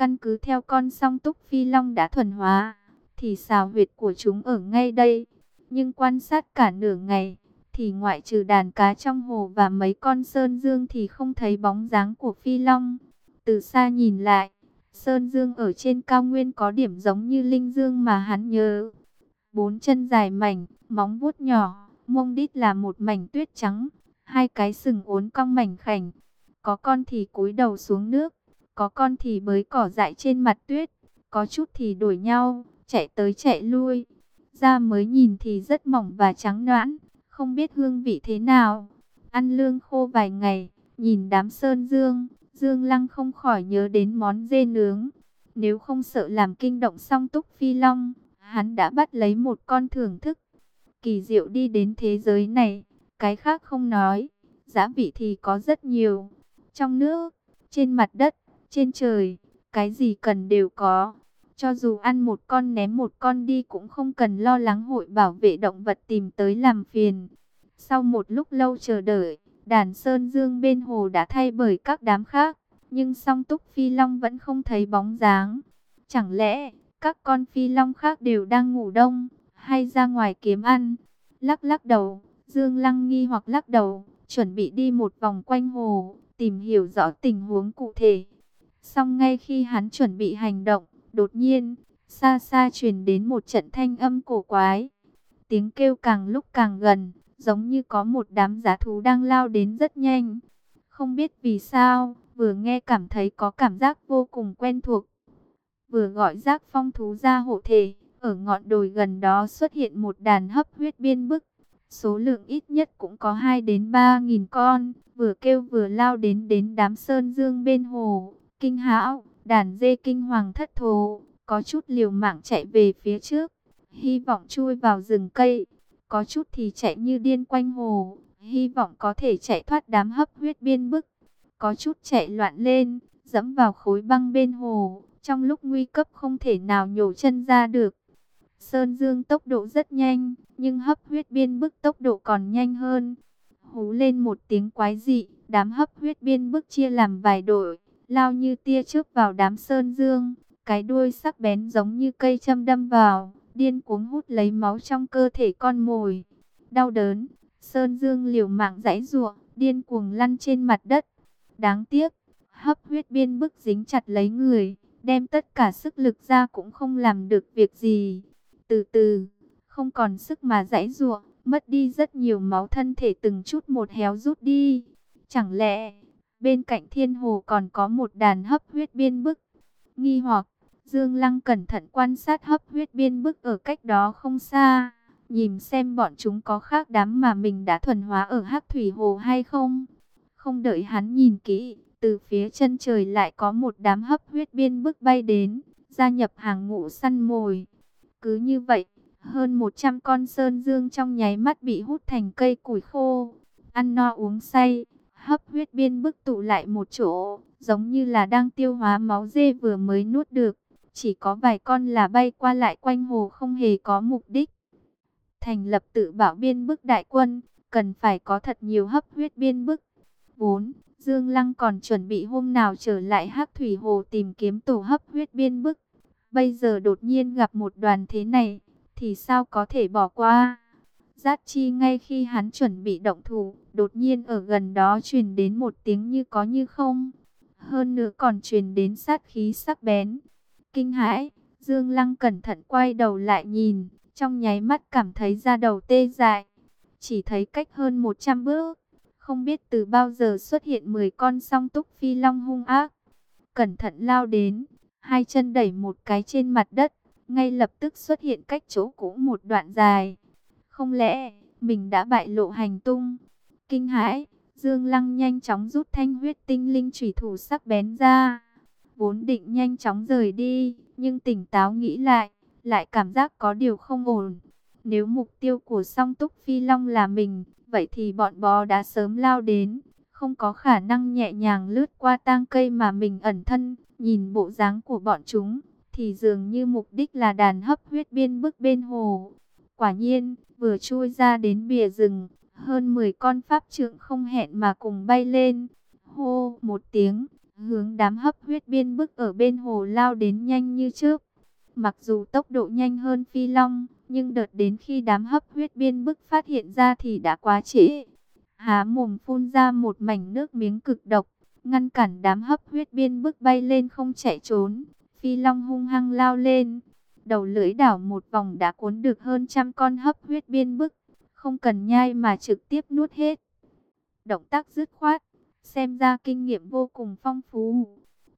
Căn cứ theo con song túc phi long đã thuần hóa, thì xào huyệt của chúng ở ngay đây. Nhưng quan sát cả nửa ngày, thì ngoại trừ đàn cá trong hồ và mấy con sơn dương thì không thấy bóng dáng của phi long. Từ xa nhìn lại, sơn dương ở trên cao nguyên có điểm giống như linh dương mà hắn nhớ. Bốn chân dài mảnh, móng vuốt nhỏ, mông đít là một mảnh tuyết trắng, hai cái sừng uốn cong mảnh khảnh. Có con thì cúi đầu xuống nước, có con thì bới cỏ dại trên mặt tuyết, có chút thì đổi nhau, chạy tới chạy lui. Da mới nhìn thì rất mỏng và trắng nõn, không biết hương vị thế nào. Ăn lương khô vài ngày, nhìn đám sơn dương, Dương Lăng không khỏi nhớ đến món dê nướng. Nếu không sợ làm kinh động song túc phi long, hắn đã bắt lấy một con thưởng thức. Kỳ diệu đi đến thế giới này, cái khác không nói, giá vị thì có rất nhiều. Trong nước, trên mặt đất, trên trời, cái gì cần đều có. Cho dù ăn một con ném một con đi cũng không cần lo lắng hội bảo vệ động vật tìm tới làm phiền. Sau một lúc lâu chờ đợi, đàn sơn dương bên hồ đã thay bởi các đám khác, nhưng song túc phi long vẫn không thấy bóng dáng. Chẳng lẽ các con phi long khác đều đang ngủ đông, hay ra ngoài kiếm ăn? Lắc lắc đầu, Dương Lăng nghi hoặc lắc đầu, chuẩn bị đi một vòng quanh hồ, tìm hiểu rõ tình huống cụ thể. Xong ngay khi hắn chuẩn bị hành động, đột nhiên, xa xa truyền đến một trận thanh âm cổ quái. Tiếng kêu càng lúc càng gần, giống như có một đám giá thú đang lao đến rất nhanh. Không biết vì sao, vừa nghe cảm thấy có cảm giác vô cùng quen thuộc. Vừa gọi giác phong thú ra hộ thể, ở ngọn đồi gần đó xuất hiện một đàn hấp huyết biên bức. Số lượng ít nhất cũng có 2 đến 3 nghìn con, vừa kêu vừa lao đến đến đám sơn dương bên hồ. Kinh hão, đàn dê kinh hoàng thất thố, có chút liều mạng chạy về phía trước, hy vọng chui vào rừng cây. Có chút thì chạy như điên quanh hồ, hy vọng có thể chạy thoát đám hấp huyết biên bức. Có chút chạy loạn lên, dẫm vào khối băng bên hồ, trong lúc nguy cấp không thể nào nhổ chân ra được. Sơn Dương tốc độ rất nhanh, nhưng hấp huyết biên bức tốc độ còn nhanh hơn. Hú lên một tiếng quái dị, đám hấp huyết biên bức chia làm vài đội, lao như tia chớp vào đám Sơn Dương. Cái đuôi sắc bén giống như cây châm đâm vào, điên cuống hút lấy máu trong cơ thể con mồi. Đau đớn, Sơn Dương liều mạng giãy giụa, điên cuồng lăn trên mặt đất. Đáng tiếc, hấp huyết biên bức dính chặt lấy người, đem tất cả sức lực ra cũng không làm được việc gì. Từ từ, không còn sức mà giãy giụa, mất đi rất nhiều máu thân thể từng chút một héo rút đi. Chẳng lẽ, bên cạnh thiên hồ còn có một đàn hấp huyết biên bức? Nghi hoặc, Dương Lăng cẩn thận quan sát hấp huyết biên bức ở cách đó không xa, nhìn xem bọn chúng có khác đám mà mình đã thuần hóa ở hắc thủy hồ hay không. Không đợi hắn nhìn kỹ, từ phía chân trời lại có một đám hấp huyết biên bức bay đến, gia nhập hàng ngũ săn mồi. Cứ như vậy, hơn 100 con sơn dương trong nháy mắt bị hút thành cây củi khô, ăn no uống say, hấp huyết biên bức tụ lại một chỗ, giống như là đang tiêu hóa máu dê vừa mới nuốt được. Chỉ có vài con là bay qua lại quanh hồ không hề có mục đích. Thành lập tự bảo biên bức đại quân, cần phải có thật nhiều hấp huyết biên bức. 4. Dương Lăng còn chuẩn bị hôm nào trở lại Hắc Thủy Hồ tìm kiếm tổ hấp huyết biên bức. Bây giờ đột nhiên gặp một đoàn thế này, thì sao có thể bỏ qua? Giác chi ngay khi hắn chuẩn bị động thủ, đột nhiên ở gần đó truyền đến một tiếng như có như không. Hơn nữa còn truyền đến sát khí sắc bén. Kinh hãi, Dương Lăng cẩn thận quay đầu lại nhìn, trong nháy mắt cảm thấy da đầu tê dại. Chỉ thấy cách hơn 100 bước, không biết từ bao giờ xuất hiện 10 con song túc phi long hung ác. Cẩn thận lao đến, hai chân đẩy một cái trên mặt đất, ngay lập tức xuất hiện cách chỗ cũ một đoạn dài. Không lẽ, mình đã bại lộ hành tung? Kinh hãi, Dương Lăng nhanh chóng rút thanh huyết tinh linh chủy thủ sắc bén ra. Vốn định nhanh chóng rời đi, nhưng tỉnh táo nghĩ lại, lại cảm giác có điều không ổn. Nếu mục tiêu của song túc phi long là mình, vậy thì bọn bò đã sớm lao đến, không có khả năng nhẹ nhàng lướt qua tang cây mà mình ẩn thân, nhìn bộ dáng của bọn chúng, thì dường như mục đích là đàn hấp huyết biên bức bên hồ. Quả nhiên, vừa chui ra đến bìa rừng, hơn 10 con pháp trượng không hẹn mà cùng bay lên. Hô một tiếng, hướng đám hấp huyết biên bức ở bên hồ lao đến nhanh như trước. Mặc dù tốc độ nhanh hơn phi long, nhưng đợt đến khi đám hấp huyết biên bức phát hiện ra thì đã quá trễ. Há mồm phun ra một mảnh nước miếng cực độc, ngăn cản đám hấp huyết biên bức bay lên không chạy trốn. Phi long hung hăng lao lên, đầu lưỡi đảo một vòng đã cuốn được hơn trăm con hấp huyết biên bức, không cần nhai mà trực tiếp nuốt hết. Động tác dứt khoát, xem ra kinh nghiệm vô cùng phong phú,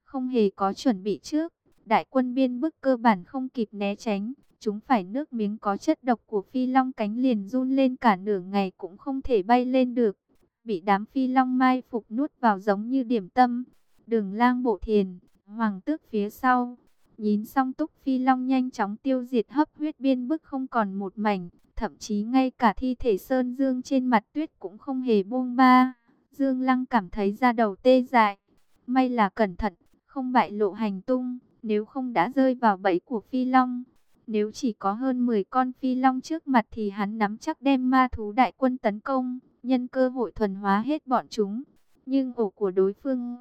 không hề có chuẩn bị trước. Đại quân biên bức cơ bản không kịp né tránh, chúng phải nước miếng có chất độc của phi long cánh liền run lên cả nửa ngày cũng không thể bay lên được. Bị đám phi long mai phục nuốt vào giống như điểm tâm. Đường lang bộ thiền, hoàng tước phía sau. Nhìn xong túc phi long nhanh chóng tiêu diệt hấp huyết biên bức không còn một mảnh. Thậm chí ngay cả thi thể sơn dương trên mặt tuyết cũng không hề buông ba. Dương lăng cảm thấy da đầu tê dại. May là cẩn thận, không bại lộ hành tung. Nếu không đã rơi vào bẫy của phi long. Nếu chỉ có hơn 10 con phi long trước mặt thì hắn nắm chắc đem ma thú đại quân tấn công, nhân cơ hội thuần hóa hết bọn chúng. Nhưng ổ của đối phương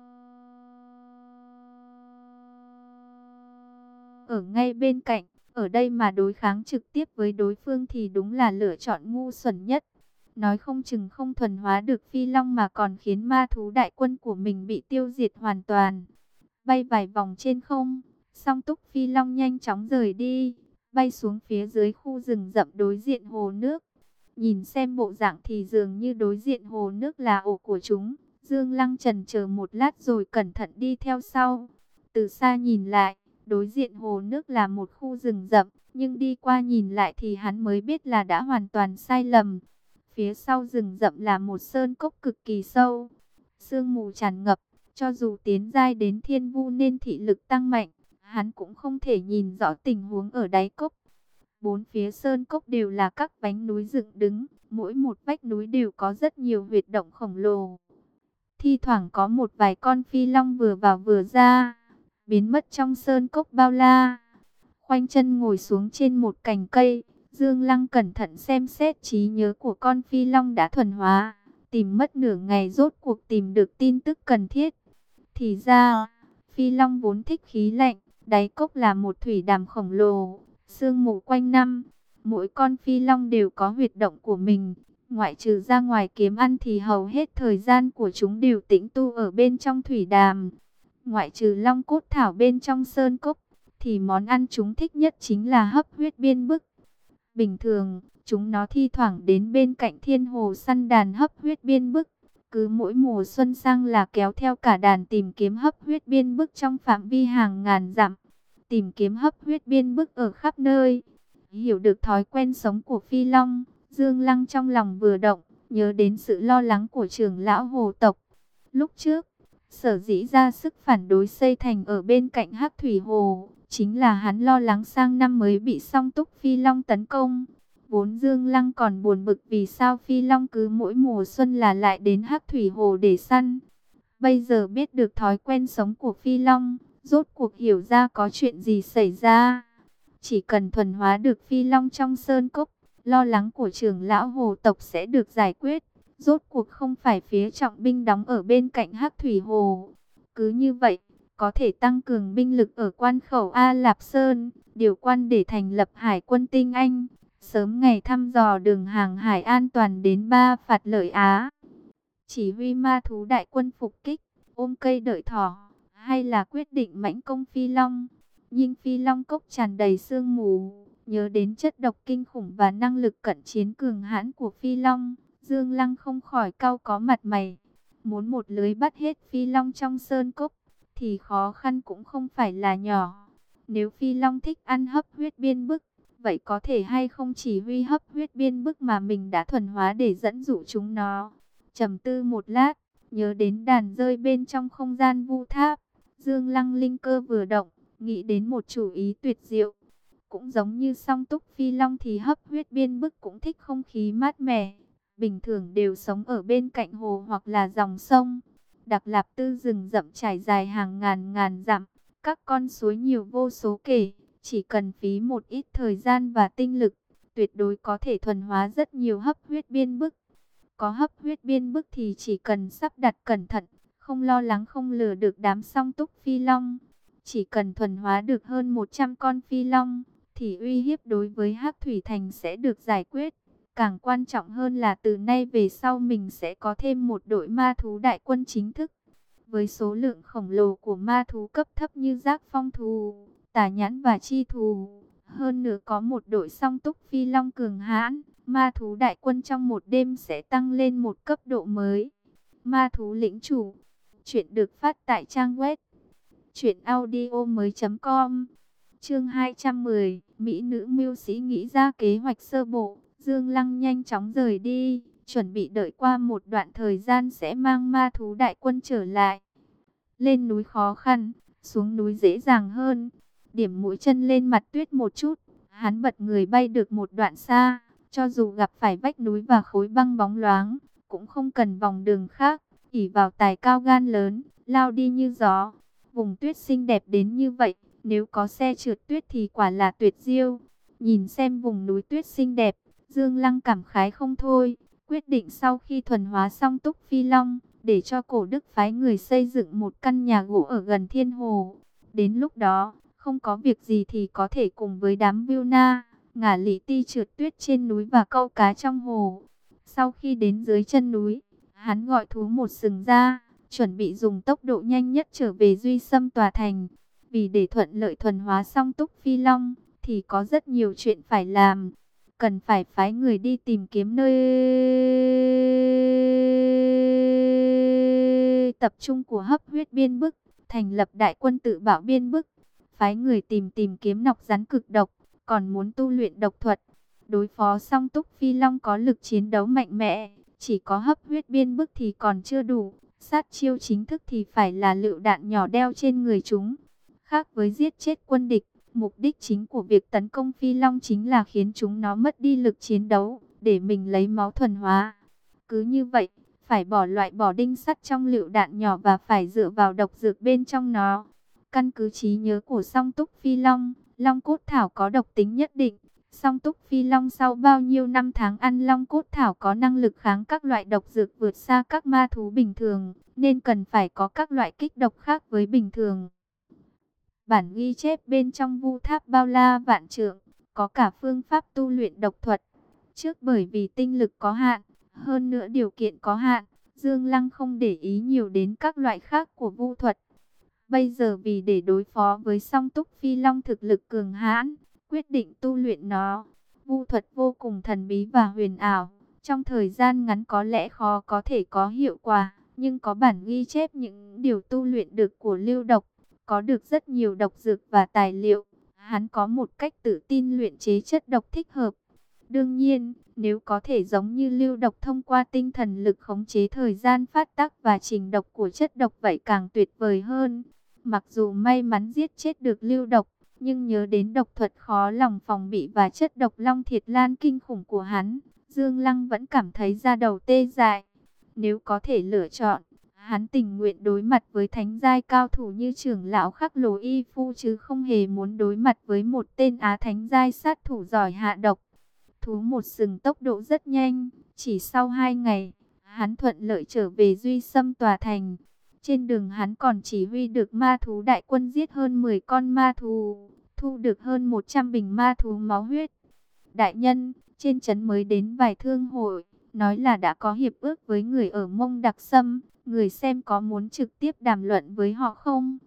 ở ngay bên cạnh, ở đây mà đối kháng trực tiếp với đối phương thì đúng là lựa chọn ngu xuẩn nhất. Nói không chừng không thuần hóa được phi long mà còn khiến ma thú đại quân của mình bị tiêu diệt hoàn toàn. Bay vài vòng trên không, song túc phi long nhanh chóng rời đi bay xuống phía dưới khu rừng rậm đối diện hồ nước. Nhìn xem bộ dạng thì dường như đối diện hồ nước là ổ của chúng. Dương Lăng trần chờ một lát rồi cẩn thận đi theo sau. Từ xa nhìn lại, đối diện hồ nước là một khu rừng rậm, nhưng đi qua nhìn lại thì hắn mới biết là đã hoàn toàn sai lầm. Phía sau rừng rậm là một sơn cốc cực kỳ sâu, sương mù tràn ngập, cho dù tiến giai đến thiên vu nên thị lực tăng mạnh, hắn cũng không thể nhìn rõ tình huống ở đáy cốc. Bốn phía sơn cốc đều là các vánh núi dựng đứng, mỗi một vách núi đều có rất nhiều huyệt động khổng lồ. Thi thoảng có một vài con phi long vừa vào vừa ra, biến mất trong sơn cốc bao la. Khoanh chân ngồi xuống trên một cành cây, Dương Lăng cẩn thận xem xét trí nhớ của con phi long đã thuần hóa, tìm mất nửa ngày rốt cuộc tìm được tin tức cần thiết. Thì ra, phi long vốn thích khí lạnh, Đáy cốc là một thủy đàm khổng lồ, sương mù quanh năm. Mỗi con phi long đều có huyệt động của mình. Ngoại trừ ra ngoài kiếm ăn thì hầu hết thời gian của chúng đều tĩnh tu ở bên trong thủy đàm. Ngoại trừ long cốt thảo bên trong sơn cốc, thì món ăn chúng thích nhất chính là hấp huyết biên bức. Bình thường, chúng nó thi thoảng đến bên cạnh thiên hồ săn đàn hấp huyết biên bức. Cứ mỗi mùa xuân sang là kéo theo cả đàn tìm kiếm hấp huyết biên bức trong phạm vi hàng ngàn dặm. Tìm kiếm hấp huyết biên bức ở khắp nơi. Hiểu được thói quen sống của Phi Long, Dương Lăng trong lòng vừa động, nhớ đến sự lo lắng của trưởng lão hồ tộc. Lúc trước, sở dĩ ra sức phản đối xây thành ở bên cạnh hắc thủy hồ, chính là hắn lo lắng sang năm mới bị song túc Phi Long tấn công. Vốn Dương Lăng còn buồn bực vì sao Phi Long cứ mỗi mùa xuân là lại đến Hắc Thủy Hồ để săn. Bây giờ biết được thói quen sống của Phi Long, rốt cuộc hiểu ra có chuyện gì xảy ra. Chỉ cần thuần hóa được Phi Long trong sơn cốc, lo lắng của trưởng lão hồ tộc sẽ được giải quyết. Rốt cuộc không phải phía trọng binh đóng ở bên cạnh Hắc Thủy Hồ. Cứ như vậy, có thể tăng cường binh lực ở quan khẩu A Lạp Sơn, điều quan để thành lập hải quân tinh Anh sớm ngày thăm dò đường hàng hải an toàn đến ba phạt lợi Á. Chỉ huy ma thú đại quân phục kích, ôm cây đợi thỏ, hay là quyết định mãnh công phi long. Nhưng phi long cốc tràn đầy sương mù, nhớ đến chất độc kinh khủng và năng lực cận chiến cường hãn của phi long. Dương Lăng không khỏi cau có mặt mày, muốn một lưới bắt hết phi long trong sơn cốc, thì khó khăn cũng không phải là nhỏ. Nếu phi long thích ăn hấp huyết biên bức, Vậy có thể hay không chỉ huy hấp huyết biên bức mà mình đã thuần hóa để dẫn dụ chúng nó? trầm tư một lát, nhớ đến đàn rơi bên trong không gian vu tháp. Dương Lăng linh cơ vừa động, nghĩ đến một chủ ý tuyệt diệu. Cũng giống như song túc phi long thì hấp huyết biên bức cũng thích không khí mát mẻ. Bình thường đều sống ở bên cạnh hồ hoặc là dòng sông. Đặc lạp tư rừng rậm trải dài hàng ngàn ngàn dặm. Các con suối nhiều vô số kể. Chỉ cần phí một ít thời gian và tinh lực, tuyệt đối có thể thuần hóa rất nhiều hấp huyết biên bức. Có hấp huyết biên bức thì chỉ cần sắp đặt cẩn thận, không lo lắng không lừa được đám song túc phi long. Chỉ cần thuần hóa được hơn 100 con phi long, thì uy hiếp đối với Hắc Thủy Thành sẽ được giải quyết. Càng quan trọng hơn là từ nay về sau mình sẽ có thêm một đội ma thú đại quân chính thức. Với số lượng khổng lồ của ma thú cấp thấp như giác phong thú, tà nhãn và chi thú, hơn nữa có một đội song túc phi long cường hãn, ma thú đại quân trong một đêm sẽ tăng lên một cấp độ mới. Ma thú lĩnh chủ, chuyện được phát tại trang web truyệnaudiomoi.com. Chương 210, mỹ nữ mưu sĩ nghĩ ra kế hoạch sơ bộ, Dương Lăng nhanh chóng rời đi, chuẩn bị đợi qua một đoạn thời gian sẽ mang ma thú đại quân trở lại. Lên núi khó khăn, xuống núi dễ dàng hơn. Điểm mũi chân lên mặt tuyết một chút, hắn bật người bay được một đoạn xa, cho dù gặp phải vách núi và khối băng bóng loáng, cũng không cần vòng đường khác, ỉ vào tài cao gan lớn, lao đi như gió. Vùng tuyết xinh đẹp đến như vậy, nếu có xe trượt tuyết thì quả là tuyệt diêu. Nhìn xem vùng núi tuyết xinh đẹp, Dương Lăng cảm khái không thôi, quyết định sau khi thuần hóa xong túc phi long, để cho cổ đức phái người xây dựng một căn nhà gỗ ở gần thiên hồ. Đến lúc đó, không có việc gì thì có thể cùng với đám viêu na, ngả lý ti trượt tuyết trên núi và câu cá trong hồ. Sau khi đến dưới chân núi, hắn gọi thú một sừng ra, chuẩn bị dùng tốc độ nhanh nhất trở về duy xâm tòa thành. Vì để thuận lợi thuần hóa xong túc phi long, thì có rất nhiều chuyện phải làm. Cần phải phái người đi tìm kiếm nơi tập trung của hấp huyết biên bức, thành lập đại quân tự bảo biên bức, phái người tìm tìm kiếm nọc rắn cực độc, còn muốn tu luyện độc thuật. Đối phó song túc phi long có lực chiến đấu mạnh mẽ, chỉ có hấp huyết biên bức thì còn chưa đủ, sát chiêu chính thức thì phải là lựu đạn nhỏ đeo trên người chúng. Khác với giết chết quân địch, mục đích chính của việc tấn công phi long chính là khiến chúng nó mất đi lực chiến đấu, để mình lấy máu thuần hóa. Cứ như vậy, phải bỏ loại bỏ đinh sắt trong lựu đạn nhỏ và phải dựa vào độc dược bên trong nó. Căn cứ trí nhớ của song túc phi long, long cốt thảo có độc tính nhất định. Song túc phi long sau bao nhiêu năm tháng ăn long cốt thảo có năng lực kháng các loại độc dược vượt xa các ma thú bình thường, nên cần phải có các loại kích độc khác với bình thường. Bản ghi chép bên trong vu tháp bao la vạn trượng, có cả phương pháp tu luyện độc thuật. Trước bởi vì tinh lực có hạn, hơn nữa điều kiện có hạn, Dương Lăng không để ý nhiều đến các loại khác của vu thuật. Bây giờ vì để đối phó với song túc phi long thực lực cường hãn, quyết định tu luyện nó. Vu thuật vô cùng thần bí và huyền ảo, trong thời gian ngắn có lẽ khó có thể có hiệu quả, nhưng có bản ghi chép những điều tu luyện được của lưu độc, có được rất nhiều độc dược và tài liệu. Hắn có một cách tự tin luyện chế chất độc thích hợp. Đương nhiên, nếu có thể giống như lưu độc thông qua tinh thần lực khống chế thời gian phát tác và trình độc của chất độc vậy càng tuyệt vời hơn. Mặc dù may mắn giết chết được lưu độc, nhưng nhớ đến độc thuật khó lòng phòng bị và chất độc long thiệt lan kinh khủng của hắn, Dương Lăng vẫn cảm thấy da đầu tê dại. Nếu có thể lựa chọn, hắn tình nguyện đối mặt với thánh giai cao thủ như trưởng lão khắc lồ y phu chứ không hề muốn đối mặt với một tên á thánh giai sát thủ giỏi hạ độc. Thú một sừng tốc độ rất nhanh, chỉ sau hai ngày, hắn thuận lợi trở về duy xâm tòa thành. Trên đường hắn còn chỉ huy được ma thú đại quân giết hơn 10 con ma thú, thu được hơn 100 bình ma thú máu huyết. Đại nhân, trên trấn mới đến vài thương hội, nói là đã có hiệp ước với người ở mông đặc sâm, người xem có muốn trực tiếp đàm luận với họ không?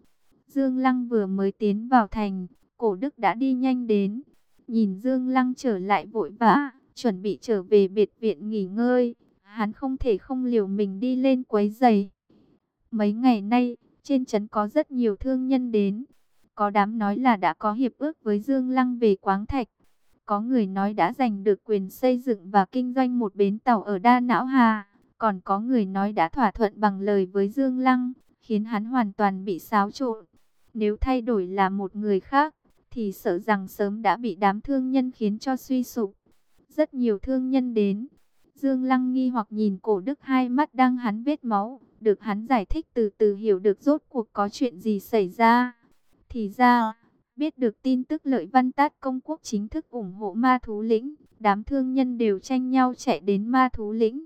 Dương Lăng vừa mới tiến vào thành, cổ đức đã đi nhanh đến, nhìn Dương Lăng trở lại vội vã, chuẩn bị trở về biệt viện nghỉ ngơi, hắn không thể không liều mình đi lên quấy giày. Mấy ngày nay, trên trấn có rất nhiều thương nhân đến. Có đám nói là đã có hiệp ước với Dương Lăng về Quáng Thạch. Có người nói đã giành được quyền xây dựng và kinh doanh một bến tàu ở Đa Não Hà. Còn có người nói đã thỏa thuận bằng lời với Dương Lăng, khiến hắn hoàn toàn bị xáo trộn. Nếu thay đổi là một người khác, thì sợ rằng sớm đã bị đám thương nhân khiến cho suy sụp. Rất nhiều thương nhân đến. Dương Lăng nghi hoặc nhìn cổ đức hai mắt đang hắn vết máu, được hắn giải thích từ từ hiểu được rốt cuộc có chuyện gì xảy ra. Thì ra, biết được tin tức lợi văn tát công quốc chính thức ủng hộ ma thú lĩnh, đám thương nhân đều tranh nhau chạy đến ma thú lĩnh.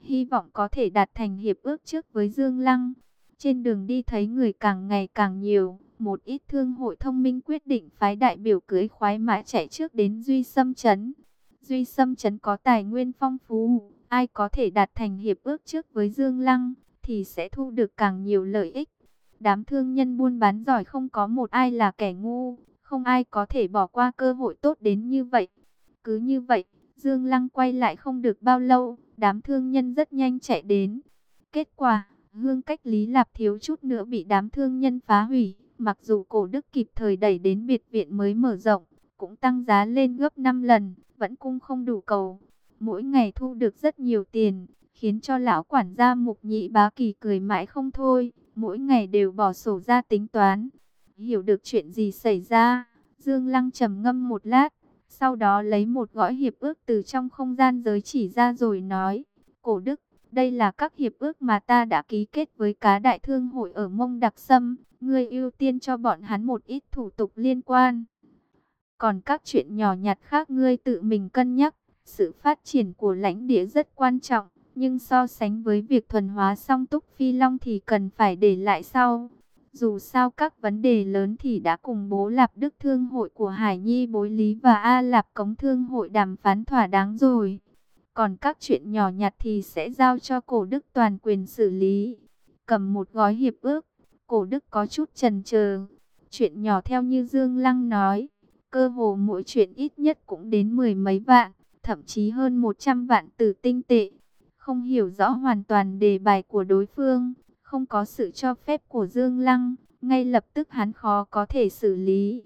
Hy vọng có thể đạt thành hiệp ước trước với Dương Lăng. Trên đường đi thấy người càng ngày càng nhiều, một ít thương hội thông minh quyết định phái đại biểu cưới khoái mã chạy trước đến Duy Sâm Trấn. Duy Sâm Trấn có tài nguyên phong phú, ai có thể đạt thành hiệp ước trước với Dương Lăng, thì sẽ thu được càng nhiều lợi ích. Đám thương nhân buôn bán giỏi không có một ai là kẻ ngu, không ai có thể bỏ qua cơ hội tốt đến như vậy. Cứ như vậy, Dương Lăng quay lại không được bao lâu, đám thương nhân rất nhanh chạy đến. Kết quả, hương cách Lý Lạp thiếu chút nữa bị đám thương nhân phá hủy, mặc dù cổ đức kịp thời đẩy đến biệt viện mới mở rộng, cũng tăng giá lên gấp 5 lần, vẫn cung không đủ cầu. Mỗi ngày thu được rất nhiều tiền, khiến cho lão quản gia mục nhị bá kỳ cười mãi không thôi, mỗi ngày đều bỏ sổ ra tính toán. Hiểu được chuyện gì xảy ra, Dương Lăng trầm ngâm một lát, sau đó lấy một gói hiệp ước từ trong không gian giới chỉ ra rồi nói, cổ đức, đây là các hiệp ước mà ta đã ký kết với cá đại thương hội ở Mông Đặc Sâm, ngươi ưu tiên cho bọn hắn một ít thủ tục liên quan. Còn các chuyện nhỏ nhặt khác ngươi tự mình cân nhắc, sự phát triển của lãnh địa rất quan trọng, nhưng so sánh với việc thuần hóa song túc phi long thì cần phải để lại sau. Dù sao các vấn đề lớn thì đã cùng bố Lạp Đức Thương hội của Hải Nhi Bối Lý và A Lạp Cống Thương hội đàm phán thỏa đáng rồi. Còn các chuyện nhỏ nhặt thì sẽ giao cho cổ đức toàn quyền xử lý. Cầm một gói hiệp ước, cổ đức có chút trần chờ Chuyện nhỏ theo như Dương Lăng nói, cơ hồ mỗi chuyện ít nhất cũng đến mười mấy vạn, thậm chí hơn 100 vạn từ tinh tệ. Không hiểu rõ hoàn toàn đề bài của đối phương, không có sự cho phép của Dương Lăng, ngay lập tức hắn khó có thể xử lý.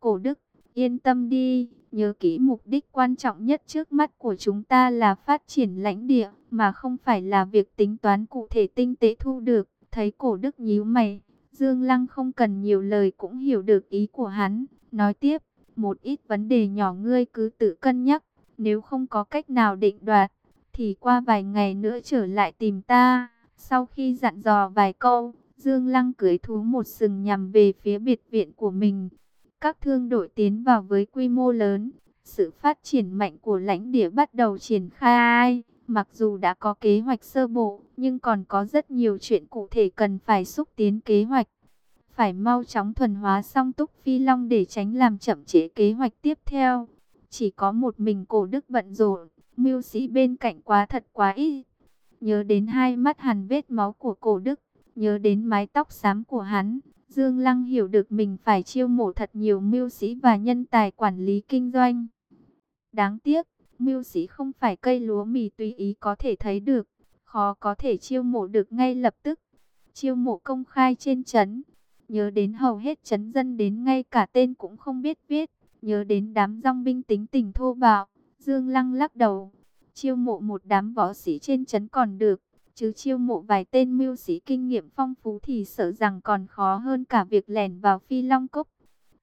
Cổ đức, yên tâm đi, nhớ kỹ mục đích quan trọng nhất trước mắt của chúng ta là phát triển lãnh địa, mà không phải là việc tính toán cụ thể tinh tế thu được. Thấy cổ đức nhíu mày, Dương Lăng không cần nhiều lời cũng hiểu được ý của hắn, nói tiếp, một ít vấn đề nhỏ ngươi cứ tự cân nhắc, nếu không có cách nào định đoạt, thì qua vài ngày nữa trở lại tìm ta. Sau khi dặn dò vài câu, Dương Lăng cưới thú một sừng nhằm về phía biệt viện của mình. Các thương đội tiến vào với quy mô lớn, sự phát triển mạnh của lãnh địa bắt đầu triển khai. Mặc dù đã có kế hoạch sơ bộ, nhưng còn có rất nhiều chuyện cụ thể cần phải xúc tiến kế hoạch. Phải mau chóng thuần hóa xong túc phi long để tránh làm chậm chế kế hoạch tiếp theo. Chỉ có một mình cổ đức bận rộn, mưu sĩ bên cạnh quá thật quá ít. Nhớ đến hai mắt hằn vết máu của cổ đức, nhớ đến mái tóc xám của hắn, Dương Lăng hiểu được mình phải chiêu mộ thật nhiều mưu sĩ và nhân tài quản lý kinh doanh. Đáng tiếc, mưu sĩ không phải cây lúa mì tùy ý có thể thấy được, khó có thể chiêu mộ được ngay lập tức. Chiêu mộ công khai trên trấn, nhớ đến hầu hết trấn dân đến ngay cả tên cũng không biết viết, nhớ đến đám rong binh tính tình thô bạo, Dương Lăng lắc đầu, chiêu mộ một đám võ sĩ trên trấn còn được, chứ chiêu mộ vài tên mưu sĩ kinh nghiệm phong phú thì sợ rằng còn khó hơn cả việc lẻn vào phi long cốc.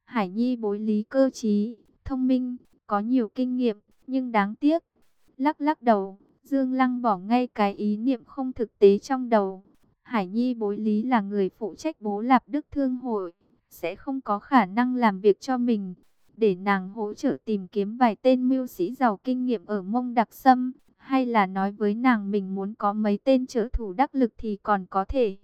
Hải Nhi bối lý cơ trí, thông minh, có nhiều kinh nghiệm, nhưng đáng tiếc. Lắc lắc đầu, Dương Lăng bỏ ngay cái ý niệm không thực tế trong đầu. Hải Nhi bối lý là người phụ trách bố Lạp Đức Thương Hội, sẽ không có khả năng làm việc cho mình. Để nàng hỗ trợ tìm kiếm vài tên mưu sĩ giàu kinh nghiệm ở mông đặc sâm, hay là nói với nàng mình muốn có mấy tên trợ thủ đắc lực thì còn có thể.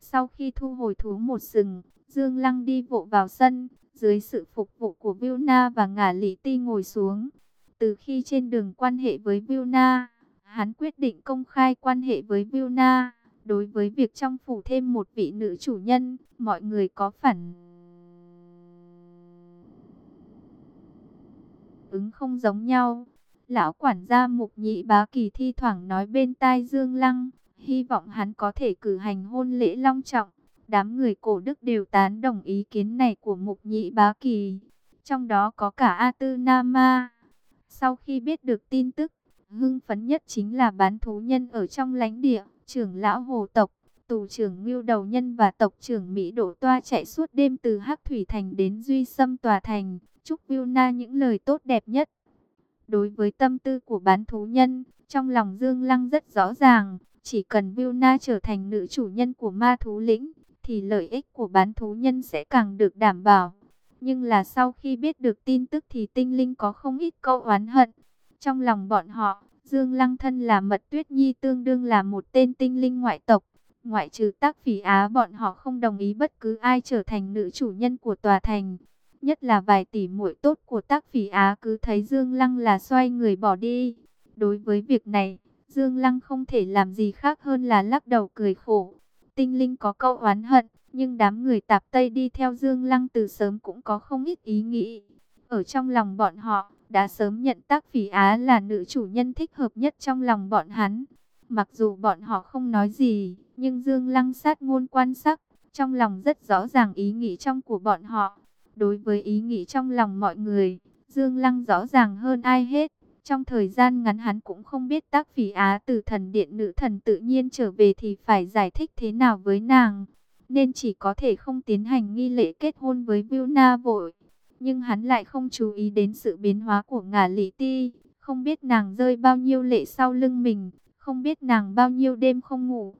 Sau khi thu hồi thú một sừng, Dương Lăng đi vộ vào sân, dưới sự phục vụ của Vilna và ngả lý ti ngồi xuống. Từ khi trên đường quan hệ với Vilna, hắn quyết định công khai quan hệ với Vilna. Đối với việc trong phủ thêm một vị nữ chủ nhân, mọi người có phản ứng không giống nhau. Lão quản gia mục nhị bá kỳ thi thoảng nói bên tai Dương Lăng, hy vọng hắn có thể cử hành hôn lễ long trọng. Đám người cổ đức đều tán đồng ý kiến này của mục nhị bá kỳ, trong đó có cả A Tư Nama. Sau khi biết được tin tức, hưng phấn nhất chính là bán thú nhân ở trong lãnh địa, trưởng lão hồ tộc, tù trưởng Ngưu Đầu Nhân và tộc trưởng Mỹ Đổ Toa chạy suốt đêm từ Hắc Thủy Thành đến Duy Sâm Tòa Thành, chúc Vilna những lời tốt đẹp nhất. Đối với tâm tư của bán thú nhân, trong lòng Dương Lăng rất rõ ràng, chỉ cần Vilna trở thành nữ chủ nhân của ma thú lĩnh, thì lợi ích của bán thú nhân sẽ càng được đảm bảo. Nhưng là sau khi biết được tin tức thì tinh linh có không ít câu oán hận. Trong lòng bọn họ, Dương Lăng thân là mật tuyết nhi tương đương là một tên tinh linh ngoại tộc. Ngoại trừ tác phỉ Á bọn họ không đồng ý bất cứ ai trở thành nữ chủ nhân của tòa thành. Nhất là vài tỷ muội tốt của tác phỉ Á cứ thấy Dương Lăng là xoay người bỏ đi. Đối với việc này, Dương Lăng không thể làm gì khác hơn là lắc đầu cười khổ. Tinh linh có câu oán hận, nhưng đám người tạp Tây đi theo Dương Lăng từ sớm cũng có không ít ý nghĩ. Ở trong lòng bọn họ, đã sớm nhận tác phỉ Á là nữ chủ nhân thích hợp nhất trong lòng bọn hắn. Mặc dù bọn họ không nói gì, nhưng Dương Lăng sát ngôn quan sắc, trong lòng rất rõ ràng ý nghĩ trong của bọn họ. Đối với ý nghĩ trong lòng mọi người, Dương Lăng rõ ràng hơn ai hết. Trong thời gian ngắn hắn cũng không biết tác phỉ Á từ thần điện nữ thần tự nhiên trở về thì phải giải thích thế nào với nàng. Nên chỉ có thể không tiến hành nghi lễ kết hôn với Vilna vội. Nhưng hắn lại không chú ý đến sự biến hóa của ngả lý ti. Không biết nàng rơi bao nhiêu lệ sau lưng mình. Không biết nàng bao nhiêu đêm không ngủ.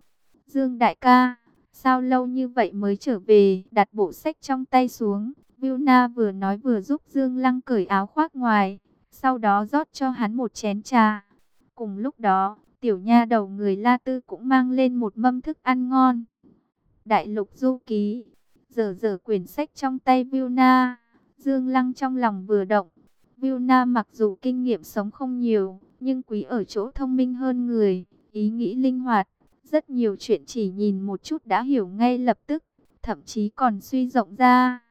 Dương đại ca, sao lâu như vậy mới trở về, đặt bộ sách trong tay xuống. Vilna vừa nói vừa giúp Dương Lăng cởi áo khoác ngoài, sau đó rót cho hắn một chén trà. Cùng lúc đó, tiểu nha đầu người La Tư cũng mang lên một mâm thức ăn ngon. Đại lục du ký, giờ giờ quyển sách trong tay Vilna, Dương Lăng trong lòng vừa động. Vilna mặc dù kinh nghiệm sống không nhiều, nhưng quý ở chỗ thông minh hơn người, ý nghĩ linh hoạt. Rất nhiều chuyện chỉ nhìn một chút đã hiểu ngay lập tức, thậm chí còn suy rộng ra.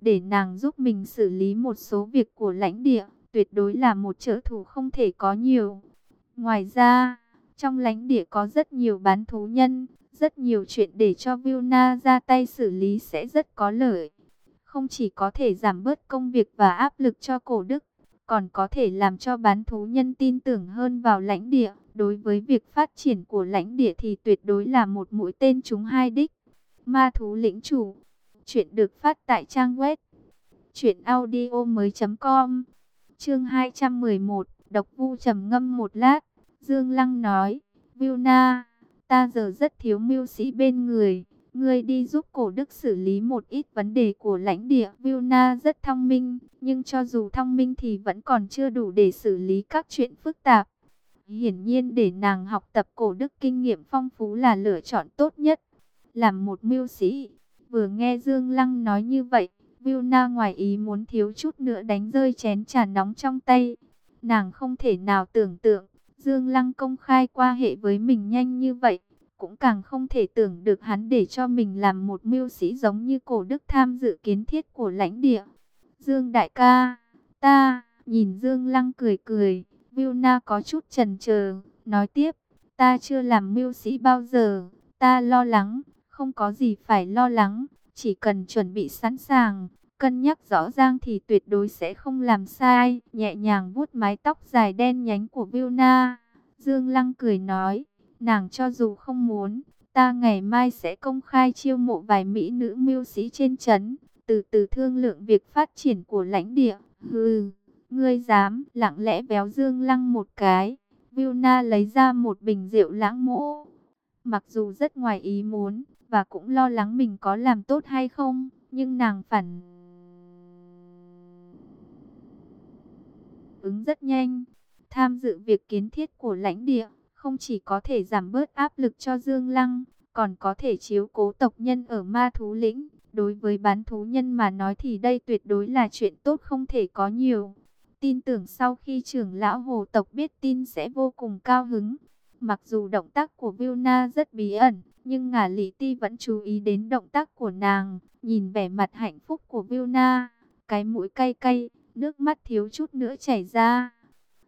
Để nàng giúp mình xử lý một số việc của lãnh địa, tuyệt đối là một trợ thủ không thể có nhiều. Ngoài ra, trong lãnh địa có rất nhiều bán thú nhân, rất nhiều chuyện để cho Vilna ra tay xử lý sẽ rất có lợi. Không chỉ có thể giảm bớt công việc và áp lực cho cổ đức, còn có thể làm cho bán thú nhân tin tưởng hơn vào lãnh địa. Đối với việc phát triển của lãnh địa thì tuyệt đối là một mũi tên trúng hai đích. Ma thú lĩnh chủ. Chuyện được phát tại trang web. Chuyện audio mới com. Chương 211. Độc vu trầm ngâm một lát. Dương Lăng nói. Vilna, ta giờ rất thiếu mưu sĩ bên người. Ngươi đi giúp cổ đức xử lý một ít vấn đề của lãnh địa. Vilna rất thông minh, nhưng cho dù thông minh thì vẫn còn chưa đủ để xử lý các chuyện phức tạp. Hiển nhiên để nàng học tập cổ đức kinh nghiệm phong phú là lựa chọn tốt nhất. Làm một mưu sĩ, vừa nghe Dương Lăng nói như vậy, Na ngoài ý muốn thiếu chút nữa đánh rơi chén trà nóng trong tay. Nàng không thể nào tưởng tượng, Dương Lăng công khai qua hệ với mình nhanh như vậy. Cũng càng không thể tưởng được hắn để cho mình làm một mưu sĩ giống như cổ đức tham dự kiến thiết của lãnh địa. Dương đại ca, ta, nhìn Dương Lăng cười cười, Na có chút chần chờ, nói tiếp, ta chưa làm mưu sĩ bao giờ, ta lo lắng, không có gì phải lo lắng, chỉ cần chuẩn bị sẵn sàng, cân nhắc rõ ràng thì tuyệt đối sẽ không làm sai. Nhẹ nhàng vuốt mái tóc dài đen nhánh của Vilna, Dương Lăng cười nói, nàng cho dù không muốn, ta ngày mai sẽ công khai chiêu mộ vài mỹ nữ mưu sĩ trên trấn, từ từ thương lượng việc phát triển của lãnh địa. Hừ. Ngươi dám lặng lẽ béo Dương Lăng một cái. Vilna lấy ra một bình rượu lãng mỗ. Mặc dù rất ngoài ý muốn, và cũng lo lắng mình có làm tốt hay không, nhưng nàng phản ứng rất nhanh. Tham dự việc kiến thiết của lãnh địa, không chỉ có thể giảm bớt áp lực cho Dương Lăng, còn có thể chiếu cố tộc nhân ở ma thú lĩnh. Đối với bán thú nhân mà nói thì đây tuyệt đối là chuyện tốt không thể có nhiều. Tin tưởng sau khi trưởng lão hồ tộc biết tin sẽ vô cùng cao hứng. Mặc dù động tác của Vilna rất bí ẩn, nhưng ngả lý ti vẫn chú ý đến động tác của nàng. Nhìn vẻ mặt hạnh phúc của Vilna, cái mũi cay cay, nước mắt thiếu chút nữa chảy ra.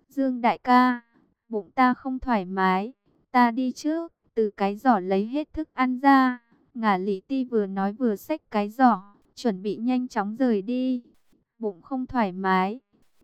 Dương đại ca, bụng ta không thoải mái, ta đi trước, từ cái giỏ lấy hết thức ăn ra. Ngả lý ti vừa nói vừa xách cái giỏ, chuẩn bị nhanh chóng rời đi. Bụng không thoải mái,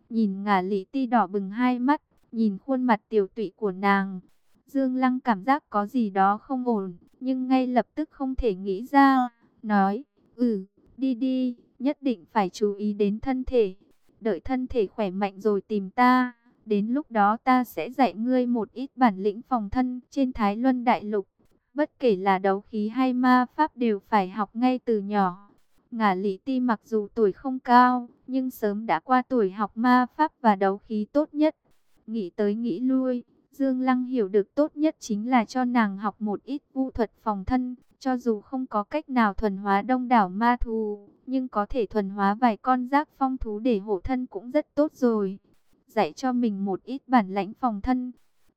Nhìn ngả lý ti đỏ bừng hai mắt, nhìn khuôn mặt tiểu tụy của nàng. Dương Lăng cảm giác có gì đó không ổn, nhưng ngay lập tức không thể nghĩ ra. Nói, ừ, đi đi, nhất định phải chú ý đến thân thể. Đợi thân thể khỏe mạnh rồi tìm ta. Đến lúc đó ta sẽ dạy ngươi một ít bản lĩnh phòng thân trên Thái Luân Đại Lục. Bất kể là đấu khí hay ma pháp đều phải học ngay từ nhỏ. Ngả lý ti mặc dù tuổi không cao, nhưng sớm đã qua tuổi học ma pháp và đấu khí tốt nhất. Nghĩ tới nghĩ lui, Dương Lăng hiểu được tốt nhất chính là cho nàng học một ít vu thuật phòng thân, cho dù không có cách nào thuần hóa đông đảo ma thú, nhưng có thể thuần hóa vài con giác phong thú để hộ thân cũng rất tốt rồi. Dạy cho mình một ít bản lãnh phòng thân.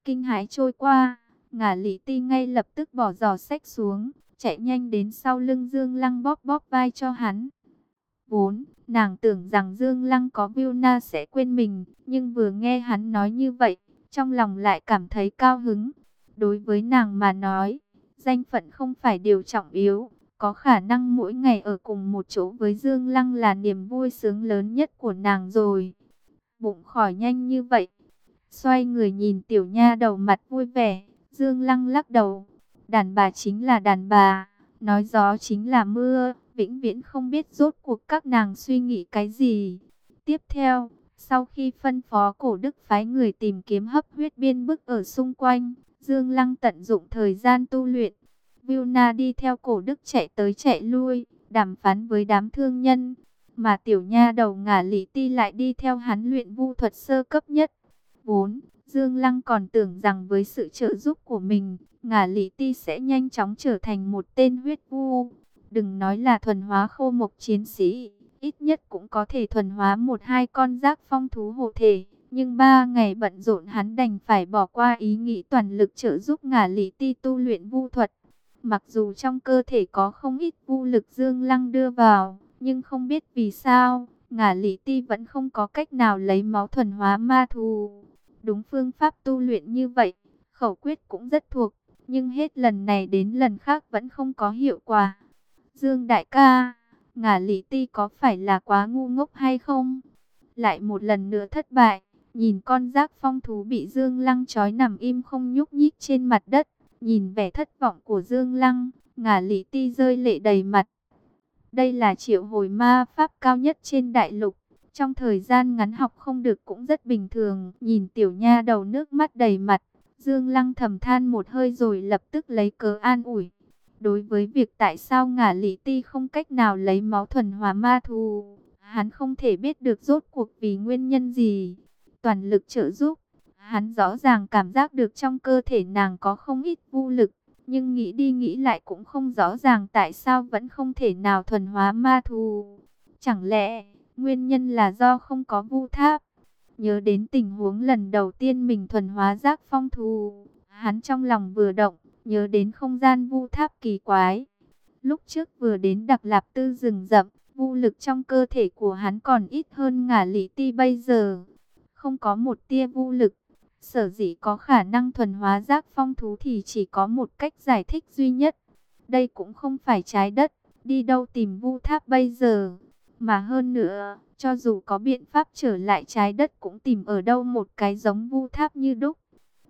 Kinh hãi trôi qua, ngả lý ti ngay lập tức bỏ giò sách xuống, chạy nhanh đến sau lưng Dương Lăng bóp bóp vai cho hắn. 4. Nàng tưởng rằng Dương Lăng có Vilna sẽ quên mình, nhưng vừa nghe hắn nói như vậy, trong lòng lại cảm thấy cao hứng. Đối với nàng mà nói, danh phận không phải điều trọng yếu, có khả năng mỗi ngày ở cùng một chỗ với Dương Lăng là niềm vui sướng lớn nhất của nàng rồi. Bụng khỏi nhanh như vậy. Xoay người nhìn tiểu nha đầu mặt vui vẻ, Dương Lăng lắc đầu. Đàn bà chính là đàn bà, nói gió chính là mưa, vĩnh viễn không biết rốt cuộc các nàng suy nghĩ cái gì. Tiếp theo, sau khi phân phó cổ đức phái người tìm kiếm hấp huyết biên bức ở xung quanh, Dương Lăng tận dụng thời gian tu luyện. Vilna đi theo cổ đức chạy tới chạy lui, đàm phán với đám thương nhân. Mà tiểu nha đầu ngả lý ti lại đi theo hắn luyện vu thuật sơ cấp nhất. 4. Dương Lăng còn tưởng rằng với sự trợ giúp của mình, ngả lý ti sẽ nhanh chóng trở thành một tên huyết vu. Đừng nói là thuần hóa khô mộc chiến sĩ, ít nhất cũng có thể thuần hóa một hai con giác phong thú hộ thể. Nhưng ba ngày bận rộn hắn đành phải bỏ qua ý nghĩ toàn lực trợ giúp ngả lý ti tu luyện vu thuật. Mặc dù trong cơ thể có không ít vu lực dương lăng đưa vào, nhưng không biết vì sao, ngả lý ti vẫn không có cách nào lấy máu thuần hóa ma thù. Đúng phương pháp tu luyện như vậy, khẩu quyết cũng rất thuộc, nhưng hết lần này đến lần khác vẫn không có hiệu quả. Dương đại ca, ngả lý ti có phải là quá ngu ngốc hay không? Lại một lần nữa thất bại, nhìn con giác phong thú bị Dương Lăng trói nằm im không nhúc nhích trên mặt đất. Nhìn vẻ thất vọng của Dương Lăng, ngả lý ti rơi lệ đầy mặt. Đây là triệu hồi ma pháp cao nhất trên đại lục. Trong thời gian ngắn học không được cũng rất bình thường. Nhìn tiểu nha đầu nước mắt đầy mặt. Dương Lăng thầm than một hơi rồi lập tức lấy cớ an ủi. Đối với việc tại sao ngả lý ti không cách nào lấy máu thuần hóa ma thù, hắn không thể biết được rốt cuộc vì nguyên nhân gì. Toàn lực trợ giúp, hắn rõ ràng cảm giác được trong cơ thể nàng có không ít vô lực, nhưng nghĩ đi nghĩ lại cũng không rõ ràng tại sao vẫn không thể nào thuần hóa ma thù. Chẳng lẽ, nguyên nhân là do không có vu tháp? Nhớ đến tình huống lần đầu tiên mình thuần hóa giác phong thù, hắn trong lòng vừa động, nhớ đến không gian vu tháp kỳ quái. Lúc trước vừa đến Đặc Lạp Tư rừng rậm, vu lực trong cơ thể của hắn còn ít hơn ngả lý ti bây giờ. Không có một tia vu lực. Sở dĩ có khả năng thuần hóa giác phong thú thì chỉ có một cách giải thích duy nhất. Đây cũng không phải trái đất, đi đâu tìm vu tháp bây giờ. Mà hơn nữa, cho dù có biện pháp trở lại trái đất cũng tìm ở đâu một cái giống vu tháp như đúc.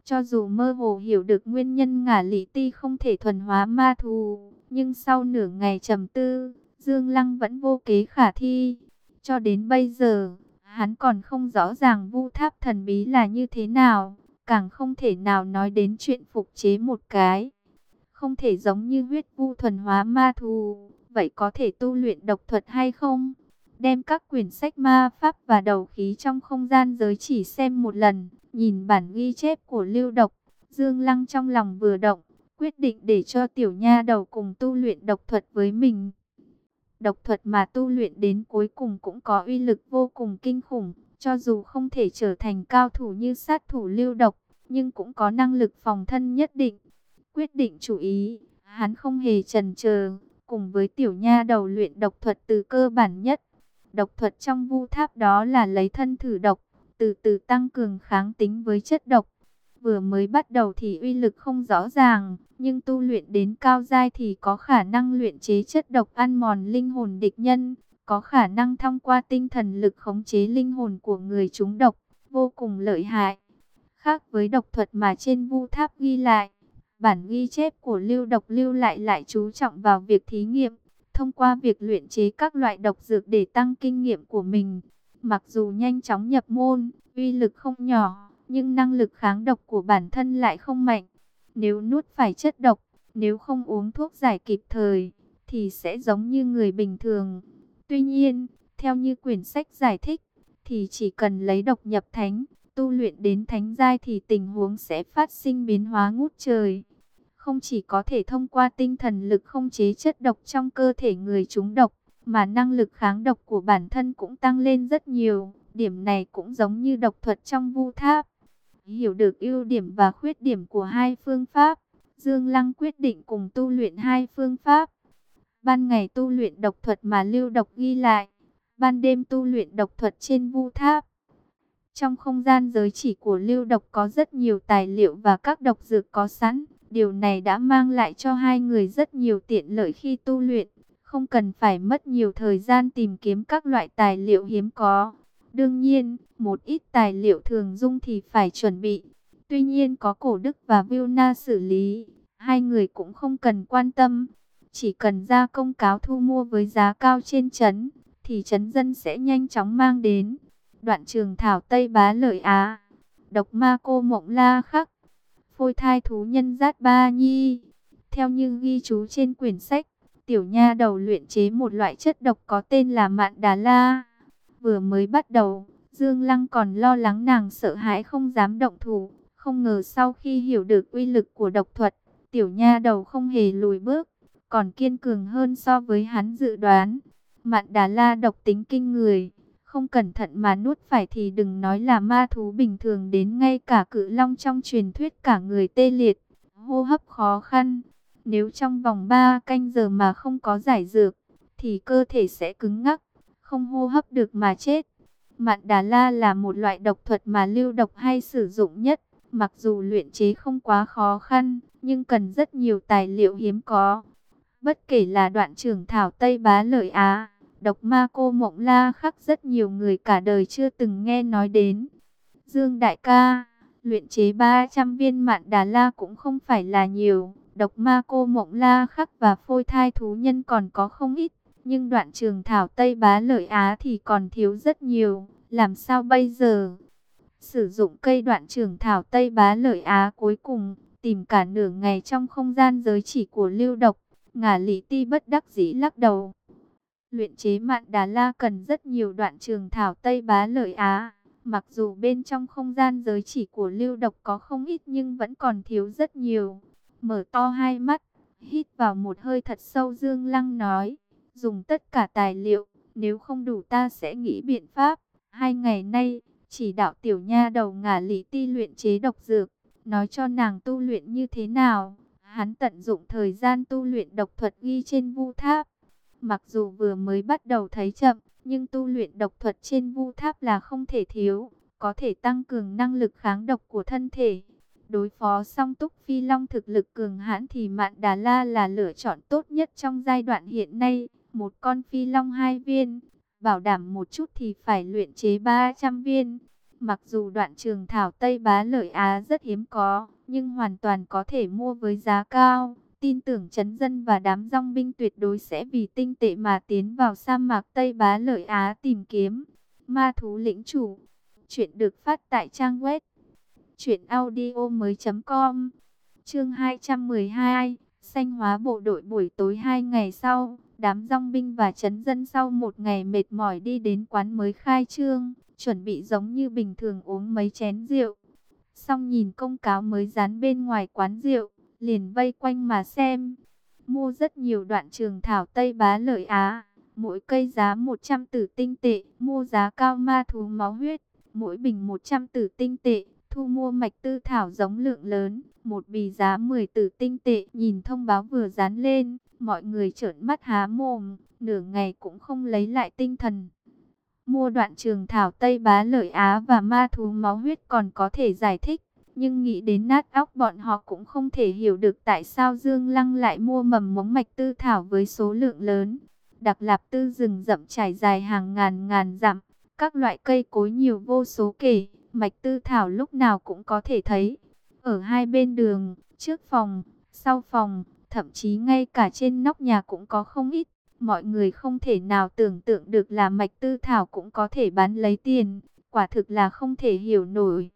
Cho dù mơ hồ hiểu được nguyên nhân ngả lý ti không thể thuần hóa ma thù, nhưng sau nửa ngày trầm tư, Dương Lăng vẫn vô kế khả thi. Cho đến bây giờ, hắn còn không rõ ràng vu tháp thần bí là như thế nào, càng không thể nào nói đến chuyện phục chế một cái. Không thể giống như huyết vu thuần hóa ma thù, vậy có thể tu luyện độc thuật hay không? Đem các quyển sách ma pháp và đầu khí trong không gian giới chỉ xem một lần, nhìn bản ghi chép của lưu độc, Dương Lăng trong lòng vừa động, quyết định để cho tiểu nha đầu cùng tu luyện độc thuật với mình. Độc thuật mà tu luyện đến cuối cùng cũng có uy lực vô cùng kinh khủng, cho dù không thể trở thành cao thủ như sát thủ lưu độc, nhưng cũng có năng lực phòng thân nhất định. Quyết định chủ ý, hắn không hề chần chờ, cùng với tiểu nha đầu luyện độc thuật từ cơ bản nhất. Độc thuật trong vu tháp đó là lấy thân thử độc, từ từ tăng cường kháng tính với chất độc. Vừa mới bắt đầu thì uy lực không rõ ràng, nhưng tu luyện đến cao giai thì có khả năng luyện chế chất độc ăn mòn linh hồn địch nhân, có khả năng thông qua tinh thần lực khống chế linh hồn của người chúng độc, vô cùng lợi hại. Khác với độc thuật mà trên vu tháp ghi lại, bản ghi chép của lưu độc lưu lại lại chú trọng vào việc thí nghiệm, thông qua việc luyện chế các loại độc dược để tăng kinh nghiệm của mình. Mặc dù nhanh chóng nhập môn, uy lực không nhỏ, nhưng năng lực kháng độc của bản thân lại không mạnh. Nếu nuốt phải chất độc, nếu không uống thuốc giải kịp thời, thì sẽ giống như người bình thường. Tuy nhiên, theo như quyển sách giải thích, thì chỉ cần lấy độc nhập thánh, Tu luyện đến thánh giai thì tình huống sẽ phát sinh biến hóa ngút trời. Không chỉ có thể thông qua tinh thần lực không chế chất độc trong cơ thể người chúng độc, mà năng lực kháng độc của bản thân cũng tăng lên rất nhiều. Điểm này cũng giống như độc thuật trong vu tháp. Hiểu được ưu điểm và khuyết điểm của hai phương pháp, Dương Lăng quyết định cùng tu luyện hai phương pháp. Ban ngày tu luyện độc thuật mà lưu độc ghi lại, ban đêm tu luyện độc thuật trên vu tháp. Trong không gian giới chỉ của lưu độc có rất nhiều tài liệu và các độc dược có sẵn. Điều này đã mang lại cho hai người rất nhiều tiện lợi khi tu luyện. Không cần phải mất nhiều thời gian tìm kiếm các loại tài liệu hiếm có. Đương nhiên, một ít tài liệu thường dung thì phải chuẩn bị. Tuy nhiên có cổ đức và Vilna xử lý, hai người cũng không cần quan tâm. Chỉ cần ra công cáo thu mua với giá cao trên chấn, thì chấn dân sẽ nhanh chóng mang đến. Đoạn trường Thảo Tây Bá Lợi Á, Độc Ma Cô Mộng La Khắc, Phôi Thai Thú Nhân Giát Ba Nhi. Theo như ghi chú trên quyển sách, tiểu nha đầu luyện chế một loại chất độc có tên là Mạn Đà La. Vừa mới bắt đầu, Dương Lăng còn lo lắng nàng sợ hãi không dám động thủ. Không ngờ sau khi hiểu được uy lực của độc thuật, tiểu nha đầu không hề lùi bước, còn kiên cường hơn so với hắn dự đoán. Mạn Đà La độc tính kinh người, không cẩn thận mà nuốt phải thì đừng nói là ma thú bình thường đến ngay cả cự long trong truyền thuyết cả người tê liệt, hô hấp khó khăn. Nếu trong vòng 3 canh giờ mà không có giải dược, thì cơ thể sẽ cứng ngắc, không hô hấp được mà chết. Mạn Đà La là một loại độc thuật mà lưu độc hay sử dụng nhất. Mặc dù luyện chế không quá khó khăn, nhưng cần rất nhiều tài liệu hiếm có. Bất kể là đoạn trưởng Thảo Tây Bá Lợi Á, độc ma cô Mộng La khắc rất nhiều người cả đời chưa từng nghe nói đến. Dương Đại ca, luyện chế 300 viên mạn đà la cũng không phải là nhiều. Độc ma cô Mộng La khắc và phôi thai thú nhân còn có không ít. Nhưng đoạn trường Thảo Tây Bá Lợi Á thì còn thiếu rất nhiều. Làm sao bây giờ? Sử dụng cây đoạn trường Thảo Tây Bá Lợi Á cuối cùng, tìm cả nửa ngày trong không gian giới chỉ của lưu độc. Ngả lý ti bất đắc dĩ lắc đầu. Luyện chế mạn đà la cần rất nhiều đoạn trường thảo Tây Bá Lợi Á. Mặc dù bên trong không gian giới chỉ của lưu độc có không ít nhưng vẫn còn thiếu rất nhiều. Mở to hai mắt, hít vào một hơi thật sâu Dương Lăng nói. Dùng tất cả tài liệu, nếu không đủ ta sẽ nghĩ biện pháp. Hai ngày nay, chỉ đạo tiểu nha đầu ngả lý ti luyện chế độc dược, nói cho nàng tu luyện như thế nào. Hắn tận dụng thời gian tu luyện độc thuật ghi trên vu tháp. Mặc dù vừa mới bắt đầu thấy chậm, nhưng tu luyện độc thuật trên vu tháp là không thể thiếu, có thể tăng cường năng lực kháng độc của thân thể. Đối phó song túc phi long thực lực cường hãn thì Mạn Đà La là lựa chọn tốt nhất trong giai đoạn hiện nay. Một con phi long hai viên, bảo đảm một chút thì phải luyện chế 300 viên. Mặc dù đoạn trường thảo Tây Bá Lợi Á rất hiếm có, nhưng hoàn toàn có thể mua với giá cao. Tin tưởng chấn dân và đám rong binh tuyệt đối sẽ vì tinh tệ mà tiến vào sa mạc Tây Bá Lợi Á tìm kiếm. Ma thú lĩnh chủ. Chuyện được phát tại trang web. Chuyện audio mới com. Chương 212. Xanh hóa bộ đội buổi tối hai ngày sau. Đám rong binh và chấn dân sau một ngày mệt mỏi đi đến quán mới khai trương. Chuẩn bị giống như bình thường uống mấy chén rượu. Xong nhìn công cáo mới dán bên ngoài quán rượu liền vây quanh mà xem. Mua rất nhiều đoạn trường thảo Tây Bá Lợi Á, mỗi cây giá 100 tử tinh tệ, mua giá cao ma thú máu huyết, mỗi bình 100 tử tinh tệ, thu mua mạch tư thảo giống lượng lớn, một bì giá 10 tử tinh tệ. Nhìn thông báo vừa dán lên, mọi người trợn mắt há mồm, nửa ngày cũng không lấy lại tinh thần. Mua đoạn trường thảo Tây Bá Lợi Á và ma thú máu huyết còn có thể giải thích nhưng nghĩ đến nát óc bọn họ cũng không thể hiểu được tại sao Dương Lăng lại mua mầm mống mạch tư thảo với số lượng lớn. Đặc lạp tư rừng rậm trải dài hàng ngàn ngàn dặm, các loại cây cối nhiều vô số kể, mạch tư thảo lúc nào cũng có thể thấy. Ở hai bên đường, trước phòng, sau phòng, thậm chí ngay cả trên nóc nhà cũng có không ít. Mọi người không thể nào tưởng tượng được là mạch tư thảo cũng có thể bán lấy tiền, quả thực là không thể hiểu nổi.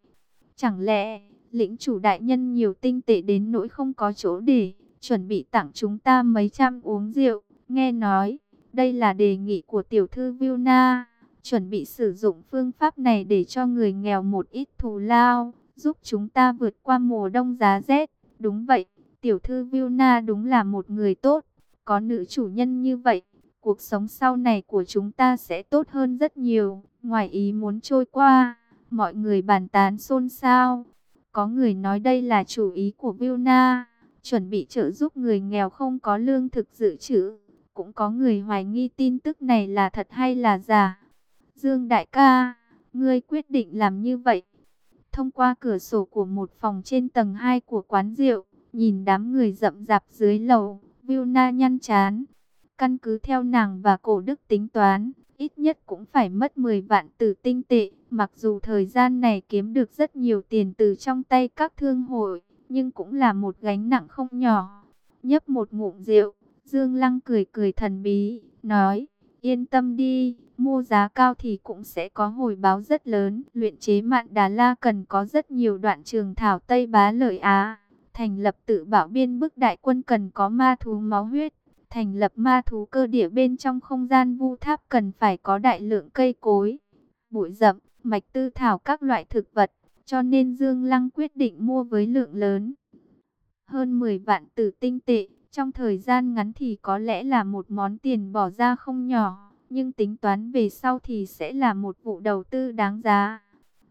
Chẳng lẽ, lĩnh chủ đại nhân nhiều tinh tệ đến nỗi không có chỗ để, chuẩn bị tặng chúng ta mấy trăm uống rượu, nghe nói, đây là đề nghị của tiểu thư Vilna, chuẩn bị sử dụng phương pháp này để cho người nghèo một ít thù lao, giúp chúng ta vượt qua mùa đông giá rét. Đúng vậy, tiểu thư Vilna đúng là một người tốt, có nữ chủ nhân như vậy, cuộc sống sau này của chúng ta sẽ tốt hơn rất nhiều. Ngoài ý muốn trôi qua, mọi người bàn tán xôn xao. Có người nói đây là chủ ý của Vilna, chuẩn bị trợ giúp người nghèo không có lương thực dự trữ. Cũng có người hoài nghi tin tức này là thật hay là giả. Dương đại ca, ngươi quyết định làm như vậy. Thông qua cửa sổ của một phòng trên tầng 2 của quán rượu, nhìn đám người rậm rạp dưới lầu, Vilna nhăn chán. Căn cứ theo nàng và cổ đức tính toán, ít nhất cũng phải mất 10 vạn tử tinh tệ. Mặc dù thời gian này kiếm được rất nhiều tiền từ trong tay các thương hội, nhưng cũng là một gánh nặng không nhỏ. Nhấp một ngụm rượu, Dương Lăng cười cười thần bí, nói, yên tâm đi, mua giá cao thì cũng sẽ có hồi báo rất lớn. Luyện chế mạn Đà La cần có rất nhiều đoạn trường thảo Tây Bá Lợi Á. Thành lập tự bảo biên bức đại quân cần có ma thú máu huyết. Thành lập ma thú cơ địa bên trong không gian vu tháp cần phải có đại lượng cây cối, bụi rậm, mạch tư thảo các loại thực vật. Cho nên Dương Lăng quyết định mua với lượng lớn. Hơn 10 vạn tử tinh tệ, trong thời gian ngắn thì có lẽ là một món tiền bỏ ra không nhỏ. Nhưng tính toán về sau thì sẽ là một vụ đầu tư đáng giá.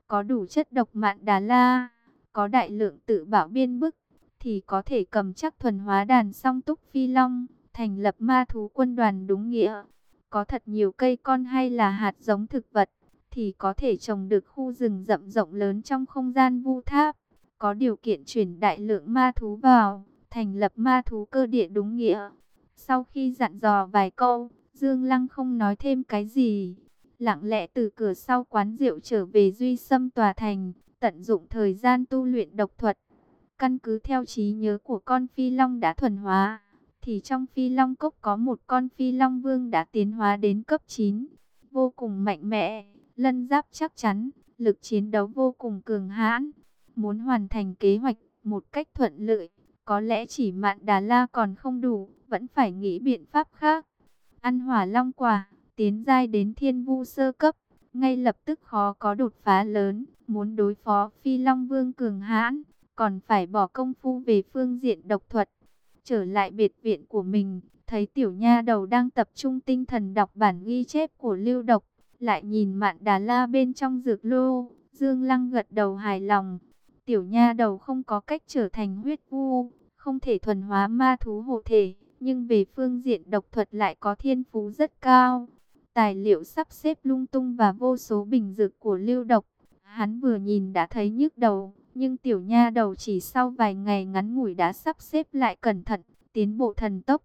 Có đủ chất độc mạn đà la, có đại lượng tự bảo biên bức, thì có thể cầm chắc thuần hóa đàn song túc phi long, thành lập ma thú quân đoàn đúng nghĩa. Có thật nhiều cây con hay là hạt giống thực vật, thì có thể trồng được khu rừng rậm rộng lớn trong không gian vu tháp. Có điều kiện chuyển đại lượng ma thú vào, thành lập ma thú cơ địa đúng nghĩa. Sau khi dặn dò vài câu, Dương Lăng không nói thêm cái gì. Lặng lẽ từ cửa sau quán rượu trở về Duy Sâm Tòa Thành, tận dụng thời gian tu luyện độc thuật. Căn cứ theo trí nhớ của con Phi Long đã thuần hóa, thì trong Phi Long Cốc có một con Phi Long Vương đã tiến hóa đến cấp 9. Vô cùng mạnh mẽ, lân giáp chắc chắn, lực chiến đấu vô cùng cường hãn. Muốn hoàn thành kế hoạch một cách thuận lợi, có lẽ chỉ mạn Đà La còn không đủ, vẫn phải nghĩ biện pháp khác. Ăn hỏa long quả, tiến giai đến thiên vu sơ cấp, ngay lập tức khó có đột phá lớn, muốn đối phó phi long vương cường hãn, còn phải bỏ công phu về phương diện độc thuật. Trở lại biệt viện của mình, thấy tiểu nha đầu đang tập trung tinh thần đọc bản ghi chép của lưu độc, lại nhìn mạn đà la bên trong dược lô, dương lăng gật đầu hài lòng. Tiểu nha đầu không có cách trở thành huyết vu, không thể thuần hóa ma thú hộ thể nhưng về phương diện độc thuật lại có thiên phú rất cao. Tài liệu sắp xếp lung tung và vô số bình dược của lưu độc. Hắn vừa nhìn đã thấy nhức đầu, nhưng tiểu nha đầu chỉ sau vài ngày ngắn ngủi đã sắp xếp lại cẩn thận, tiến bộ thần tốc.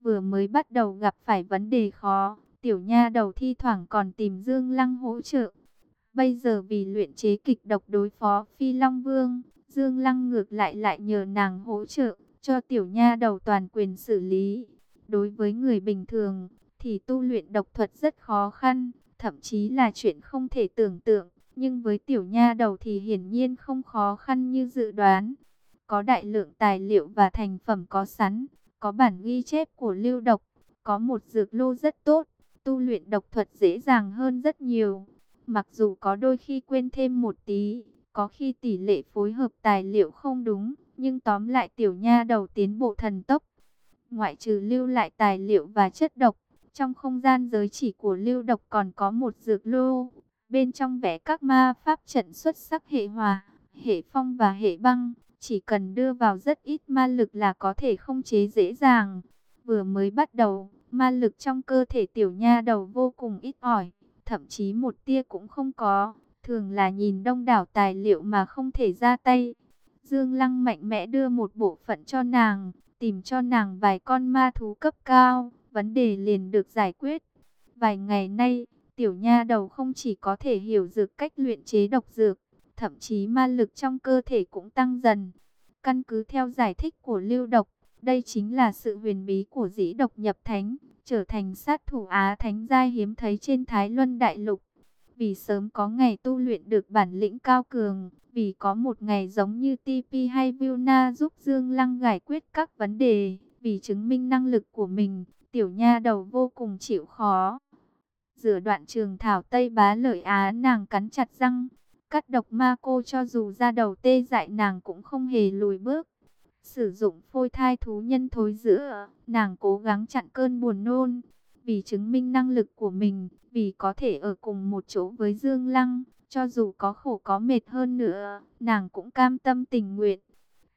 Vừa mới bắt đầu gặp phải vấn đề khó, tiểu nha đầu thi thoảng còn tìm Dương Lăng hỗ trợ. Bây giờ vì luyện chế kịch độc đối phó Phi Long Vương, Dương Lăng ngược lại lại nhờ nàng hỗ trợ cho tiểu nha đầu toàn quyền xử lý. Đối với người bình thường, thì tu luyện độc thuật rất khó khăn, thậm chí là chuyện không thể tưởng tượng. Nhưng với tiểu nha đầu thì hiển nhiên không khó khăn như dự đoán. Có đại lượng tài liệu và thành phẩm có sẵn, có bản ghi chép của lưu độc, có một dược lô rất tốt, tu luyện độc thuật dễ dàng hơn rất nhiều. Mặc dù có đôi khi quên thêm một tí, có khi tỷ lệ phối hợp tài liệu không đúng, nhưng tóm lại tiểu nha đầu tiến bộ thần tốc. Ngoại trừ lưu lại tài liệu và chất độc, trong không gian giới chỉ của lưu độc còn có một dược lô. Bên trong vẽ các ma pháp trận xuất sắc hệ hòa, hệ phong và hệ băng. Chỉ cần đưa vào rất ít ma lực là có thể không chế dễ dàng. Vừa mới bắt đầu, ma lực trong cơ thể tiểu nha đầu vô cùng ít ỏi, thậm chí một tia cũng không có. Thường là nhìn đông đảo tài liệu mà không thể ra tay. Dương Lăng mạnh mẽ đưa một bộ phận cho nàng, tìm cho nàng vài con ma thú cấp cao, vấn đề liền được giải quyết. Vài ngày nay, tiểu nha đầu không chỉ có thể hiểu dược cách luyện chế độc dược, thậm chí ma lực trong cơ thể cũng tăng dần. Căn cứ theo giải thích của lưu độc, đây chính là sự huyền bí của dĩ độc nhập thánh, trở thành sát thủ Á Thánh giai hiếm thấy trên Thái Luân Đại Lục. Vì sớm có ngày tu luyện được bản lĩnh cao cường, vì có một ngày giống như TP hay Vilna giúp Dương Lăng giải quyết các vấn đề, vì chứng minh năng lực của mình, tiểu nha đầu vô cùng chịu khó. Rửa đoạn trường thảo Tây Bá lợi Á nàng cắn chặt răng. Cắt độc ma cô cho dù ra đầu tê dại nàng cũng không hề lùi bước. Sử dụng phôi thai thú nhân thối giữa, nàng cố gắng chặn cơn buồn nôn. Vì chứng minh năng lực của mình, vì có thể ở cùng một chỗ với Dương Lăng, cho dù có khổ có mệt hơn nữa, nàng cũng cam tâm tình nguyện.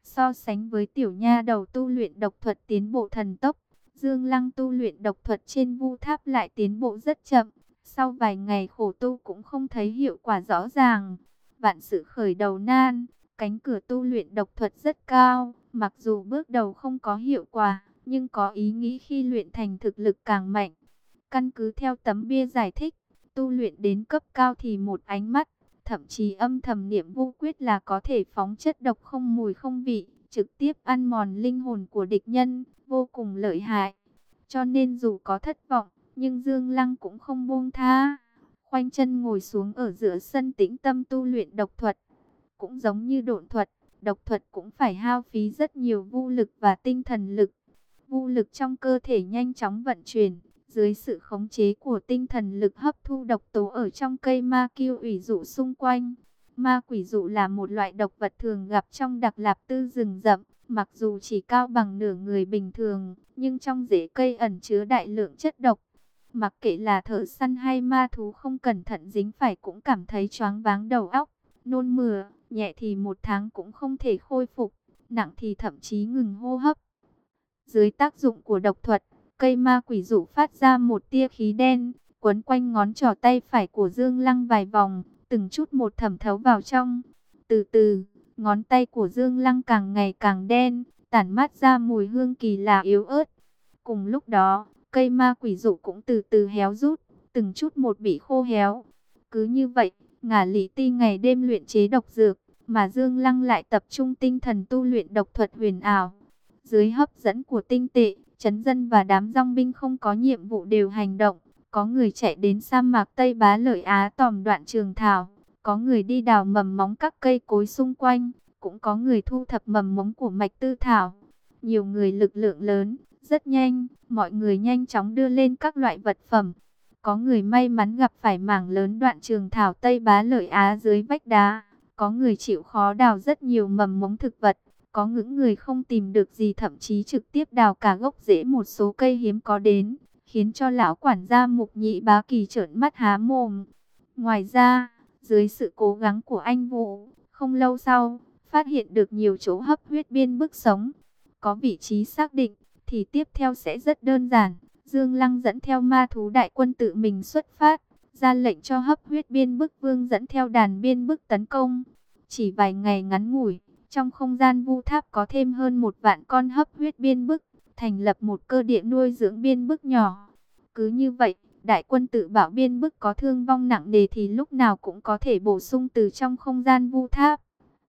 So sánh với tiểu nha đầu tu luyện độc thuật tiến bộ thần tốc, Dương Lăng tu luyện độc thuật trên vu tháp lại tiến bộ rất chậm. Sau vài ngày khổ tu cũng không thấy hiệu quả rõ ràng. Vạn sự khởi đầu nan, cánh cửa tu luyện độc thuật rất cao. Mặc dù bước đầu không có hiệu quả, nhưng có ý nghĩ khi luyện thành thực lực càng mạnh. Căn cứ theo tấm bia giải thích, tu luyện đến cấp cao thì một ánh mắt, thậm chí âm thầm niệm vô quyết là có thể phóng chất độc không mùi không vị, trực tiếp ăn mòn linh hồn của địch nhân, vô cùng lợi hại. Cho nên dù có thất vọng, nhưng Dương Lăng cũng không buông tha. Khoanh chân ngồi xuống ở giữa sân tĩnh tâm tu luyện độc thuật. Cũng giống như độn thuật, độc thuật cũng phải hao phí rất nhiều vô lực và tinh thần lực vũ lực trong cơ thể nhanh chóng vận chuyển, dưới sự khống chế của tinh thần lực hấp thu độc tố ở trong cây ma kiêu ủy dụ xung quanh. Ma quỷ dụ là một loại độc vật thường gặp trong đặc lạp tư rừng rậm, mặc dù chỉ cao bằng nửa người bình thường, nhưng trong rễ cây ẩn chứa đại lượng chất độc. Mặc kệ là thợ săn hay ma thú không cẩn thận dính phải cũng cảm thấy choáng váng đầu óc, nôn mửa, nhẹ thì một tháng cũng không thể khôi phục, nặng thì thậm chí ngừng hô hấp. Dưới tác dụng của độc thuật, cây ma quỷ dụ phát ra một tia khí đen, quấn quanh ngón trỏ tay phải của Dương Lăng vài vòng, từng chút một thẩm thấu vào trong. Từ từ, ngón tay của Dương Lăng càng ngày càng đen, tản mát ra mùi hương kỳ lạ yếu ớt. Cùng lúc đó, cây ma quỷ dụ cũng từ từ héo rút, từng chút một bị khô héo. Cứ như vậy, ngả lý ti ngày đêm luyện chế độc dược, mà Dương Lăng lại tập trung tinh thần tu luyện độc thuật huyền ảo. Dưới hấp dẫn của tinh tệ, chấn dân và đám dòng binh không có nhiệm vụ đều hành động. Có người chạy đến sa mạc Tây Bá Lợi Á tòm đoạn trường thảo. Có người đi đào mầm móng các cây cối xung quanh. Cũng có người thu thập mầm móng của mạch tư thảo. Nhiều người lực lượng lớn, rất nhanh, mọi người nhanh chóng đưa lên các loại vật phẩm. Có người may mắn gặp phải mảng lớn đoạn trường thảo Tây Bá Lợi Á dưới vách đá. Có người chịu khó đào rất nhiều mầm mống thực vật. Có những người không tìm được gì thậm chí trực tiếp đào cả gốc rễ một số cây hiếm có đến, khiến cho lão quản gia mục nhị bá kỳ trợn mắt há mồm. Ngoài ra, dưới sự cố gắng của anh Vũ, không lâu sau, phát hiện được nhiều chỗ hấp huyết biên bức sống. Có vị trí xác định, thì tiếp theo sẽ rất đơn giản. Dương Lăng dẫn theo ma thú đại quân tự mình xuất phát, ra lệnh cho hấp huyết biên bức vương dẫn theo đàn biên bức tấn công. Chỉ vài ngày ngắn ngủi, trong không gian vu tháp có thêm hơn một vạn con hấp huyết biên bức, thành lập một cơ địa nuôi dưỡng biên bức nhỏ. Cứ như vậy, đại quân tự bảo biên bức có thương vong nặng nề thì lúc nào cũng có thể bổ sung từ trong không gian vu tháp.